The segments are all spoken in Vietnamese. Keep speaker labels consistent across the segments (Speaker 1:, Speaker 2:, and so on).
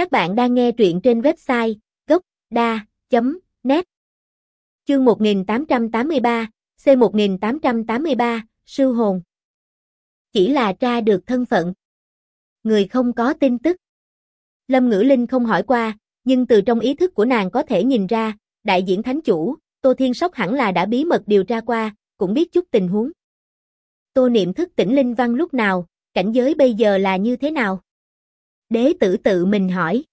Speaker 1: Các bạn đang nghe truyện trên website gốc.da.net Chương 1883, C1883, Sư Hồn Chỉ là tra được thân phận. Người không có tin tức. Lâm Ngữ Linh không hỏi qua, nhưng từ trong ý thức của nàng có thể nhìn ra, đại diễn thánh chủ, Tô Thiên Sóc hẳn là đã bí mật điều tra qua, cũng biết chút tình huống. Tô niệm thức tỉnh linh văn lúc nào, cảnh giới bây giờ là như thế nào? Đế tử tự mình hỏi.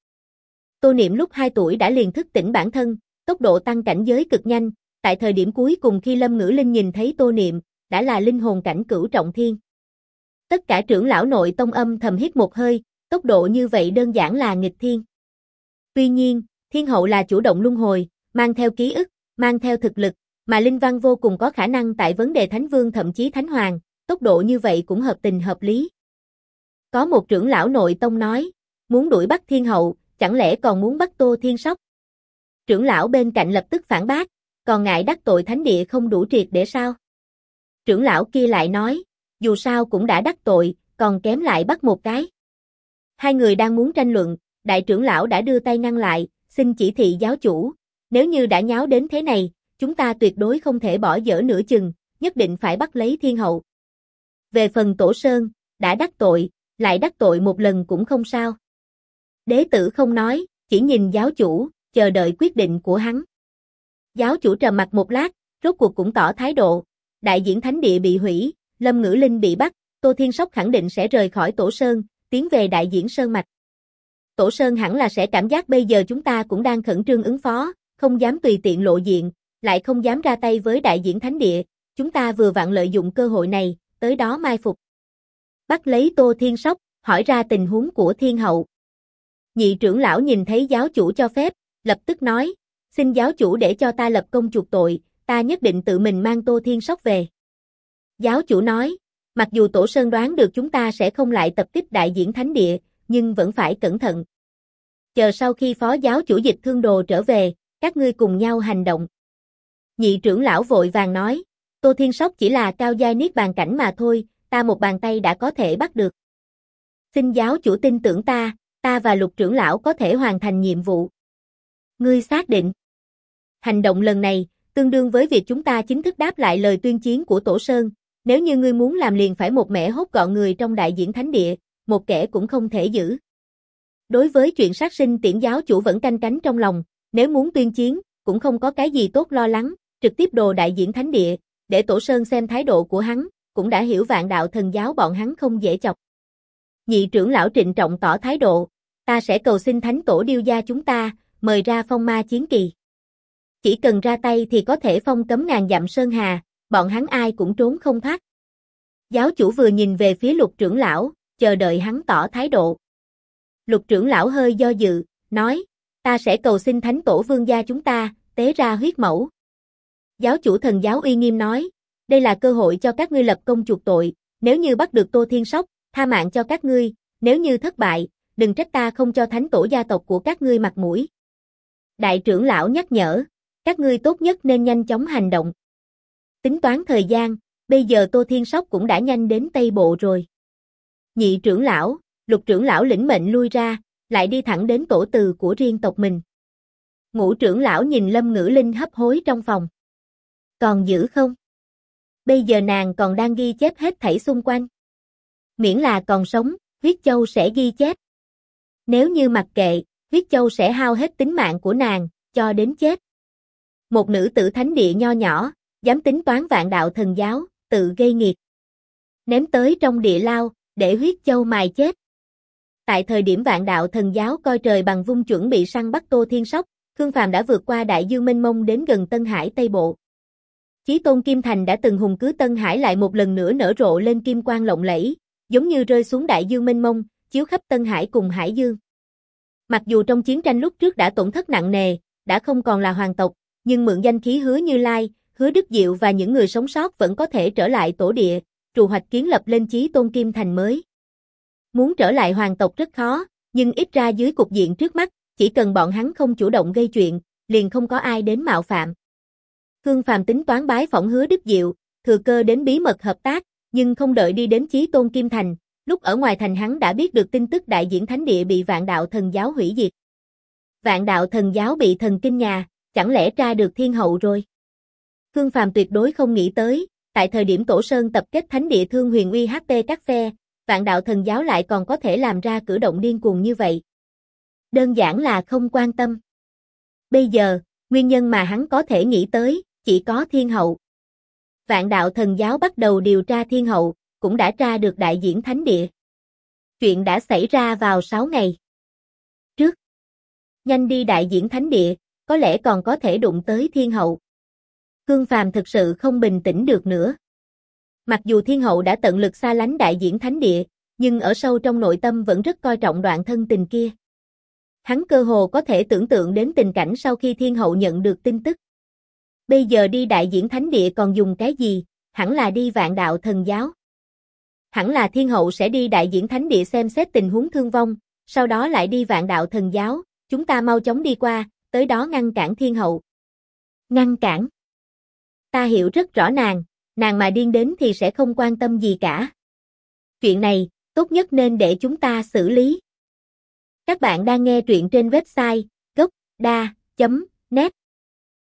Speaker 1: Tô niệm lúc 2 tuổi đã liền thức tỉnh bản thân, tốc độ tăng cảnh giới cực nhanh, tại thời điểm cuối cùng khi Lâm Ngữ Linh nhìn thấy Tô niệm, đã là linh hồn cảnh cửu trọng thiên. Tất cả trưởng lão nội tông âm thầm hít một hơi, tốc độ như vậy đơn giản là nghịch thiên. Tuy nhiên, thiên hậu là chủ động luân hồi, mang theo ký ức, mang theo thực lực, mà Linh Văn vô cùng có khả năng tại vấn đề Thánh Vương thậm chí Thánh Hoàng, tốc độ như vậy cũng hợp tình hợp lý. Có một trưởng lão nội tông nói, muốn đuổi bắt thiên hậu, chẳng lẽ còn muốn bắt tô thiên sóc? Trưởng lão bên cạnh lập tức phản bác, còn ngại đắc tội thánh địa không đủ triệt để sao? Trưởng lão kia lại nói, dù sao cũng đã đắc tội, còn kém lại bắt một cái. Hai người đang muốn tranh luận, đại trưởng lão đã đưa tay ngăn lại, xin chỉ thị giáo chủ, nếu như đã nháo đến thế này, chúng ta tuyệt đối không thể bỏ dở nửa chừng, nhất định phải bắt lấy thiên hậu. Về phần tổ sơn, đã đắc tội, lại đắc tội một lần cũng không sao. Đế tử không nói, chỉ nhìn giáo chủ, chờ đợi quyết định của hắn. Giáo chủ trầm mặt một lát, rốt cuộc cũng tỏ thái độ, đại diễn thánh địa bị hủy, Lâm Ngữ Linh bị bắt, Tô Thiên Sóc khẳng định sẽ rời khỏi Tổ Sơn, tiến về đại diễn Sơn Mạch. Tổ Sơn hẳn là sẽ cảm giác bây giờ chúng ta cũng đang khẩn trương ứng phó, không dám tùy tiện lộ diện, lại không dám ra tay với đại diễn thánh địa, chúng ta vừa vặn lợi dụng cơ hội này, tới đó mai phục. Bắt lấy Tô Thiên Sóc, hỏi ra tình huống của Thiên Hậu. Nhị trưởng lão nhìn thấy giáo chủ cho phép, lập tức nói, xin giáo chủ để cho ta lập công chuộc tội, ta nhất định tự mình mang Tô Thiên Sóc về. Giáo chủ nói, mặc dù Tổ Sơn đoán được chúng ta sẽ không lại tập kích đại diễn thánh địa, nhưng vẫn phải cẩn thận. Chờ sau khi phó giáo chủ dịch thương đồ trở về, các ngươi cùng nhau hành động. Nhị trưởng lão vội vàng nói, Tô Thiên Sóc chỉ là cao giai niết bàn cảnh mà thôi, ta một bàn tay đã có thể bắt được. Xin giáo chủ tin tưởng ta, ta và lục trưởng lão có thể hoàn thành nhiệm vụ. Ngươi xác định. Hành động lần này, tương đương với việc chúng ta chính thức đáp lại lời tuyên chiến của Tổ Sơn, nếu như ngươi muốn làm liền phải một mẻ hốt gọn người trong đại diễn thánh địa, một kẻ cũng không thể giữ. Đối với chuyện sát sinh tiễn giáo chủ vẫn canh cánh trong lòng, nếu muốn tuyên chiến, cũng không có cái gì tốt lo lắng, trực tiếp đồ đại diễn thánh địa, để Tổ Sơn xem thái độ của hắn, cũng đã hiểu vạn đạo thần giáo bọn hắn không dễ chọc. Nhị trưởng lão trịnh trọng tỏ thái độ, ta sẽ cầu xin thánh tổ điêu gia chúng ta, mời ra phong ma chiến kỳ. Chỉ cần ra tay thì có thể phong cấm ngàn dặm sơn hà, bọn hắn ai cũng trốn không thoát. Giáo chủ vừa nhìn về phía lục trưởng lão, chờ đợi hắn tỏ thái độ. Lục trưởng lão hơi do dự, nói, ta sẽ cầu xin thánh tổ vương gia chúng ta, tế ra huyết mẫu. Giáo chủ thần giáo uy nghiêm nói, đây là cơ hội cho các ngươi lập công chuộc tội, nếu như bắt được Tô Thiên Sóc, tha mạng cho các ngươi, nếu như thất bại, đừng trách ta không cho thánh tổ gia tộc của các ngươi mặt mũi. Đại trưởng lão nhắc nhở, các ngươi tốt nhất nên nhanh chóng hành động. Tính toán thời gian, bây giờ Tô Thiên Sóc cũng đã nhanh đến Tây Bộ rồi. Nhị trưởng lão, lục trưởng lão lĩnh mệnh lui ra, lại đi thẳng đến tổ từ của riêng tộc mình. Ngũ trưởng lão nhìn Lâm Ngữ Linh hấp hối trong phòng. Còn giữ không? Bây giờ nàng còn đang ghi chép hết thảy xung quanh. Miễn là còn sống, huyết châu sẽ ghi chép. Nếu như mặc kệ, huyết châu sẽ hao hết tính mạng của nàng, cho đến chết. Một nữ tử thánh địa nho nhỏ, dám tính toán vạn đạo thần giáo, tự gây nghiệt. Ném tới trong địa lao, để huyết châu mài chết. Tại thời điểm vạn đạo thần giáo coi trời bằng vung chuẩn bị săn bắt Tô Thiên Sóc, Khương Phàm đã vượt qua đại dương mênh mông đến gần Tân Hải Tây Bộ. Chí tôn Kim Thành đã từng hùng cứ Tân Hải lại một lần nữa nở rộ lên kim quang lộng lẫy, giống như rơi xuống đại dương mênh mông, chiếu khắp Tân Hải cùng Hải Dương. Mặc dù trong chiến tranh lúc trước đã tổn thất nặng nề, đã không còn là hoàng tộc, nhưng mượn danh khí hứa Như Lai, hứa Đức Diệu và những người sống sót vẫn có thể trở lại tổ địa, trù hoạch kiến lập lên chí tôn Kim Thành mới. Muốn trở lại hoàng tộc rất khó, nhưng ít ra dưới cục diện trước mắt, chỉ cần bọn hắn không chủ động gây chuyện, liền không có ai đến mạo phạm. Khương Phàm tính toán bái phỏng hứa Đức Diệu, thừa cơ đến bí mật hợp tác, nhưng không đợi đi đến Chí Tôn Kim Thành, Lúc ở ngoài thành hắn đã biết được tin tức đại diễn thánh địa bị vạn đạo thần giáo hủy diệt. Vạn đạo thần giáo bị thần kinh nhà, chẳng lẽ tra được thiên hậu rồi? Khương Phàm tuyệt đối không nghĩ tới, tại thời điểm Tổ Sơn tập kết thánh địa thương huyền uy HP các phe, vạn đạo thần giáo lại còn có thể làm ra cử động điên cuồng như vậy. Đơn giản là không quan tâm. Bây giờ, nguyên nhân mà hắn có thể nghĩ tới, chỉ có thiên hậu. Vạn đạo thần giáo bắt đầu điều tra thiên hậu, cũng đã tra được đại diễn thánh địa. Chuyện đã xảy ra vào 6 ngày. Trước. Nhanh đi đại diễn thánh địa, có lẽ còn có thể đụng tới thiên hậu. Cương Phàm thực sự không bình tĩnh được nữa. Mặc dù thiên hậu đã tận lực xa lánh đại diễn thánh địa, nhưng ở sâu trong nội tâm vẫn rất coi trọng đoạn thân tình kia. Hắn cơ hồ có thể tưởng tượng đến tình cảnh sau khi thiên hậu nhận được tin tức. Bây giờ đi đại diễn thánh địa còn dùng cái gì, hẳn là đi vạn đạo thần giáo. Hẳn là thiên hậu sẽ đi đại diễn thánh địa xem xét tình huống thương vong, sau đó lại đi vạn đạo thần giáo, chúng ta mau chóng đi qua, tới đó ngăn cản thiên hậu. Ngăn cản. Ta hiểu rất rõ nàng, nàng mà điên đến thì sẽ không quan tâm gì cả. Chuyện này, tốt nhất nên để chúng ta xử lý. Các bạn đang nghe truyện trên website gocda.net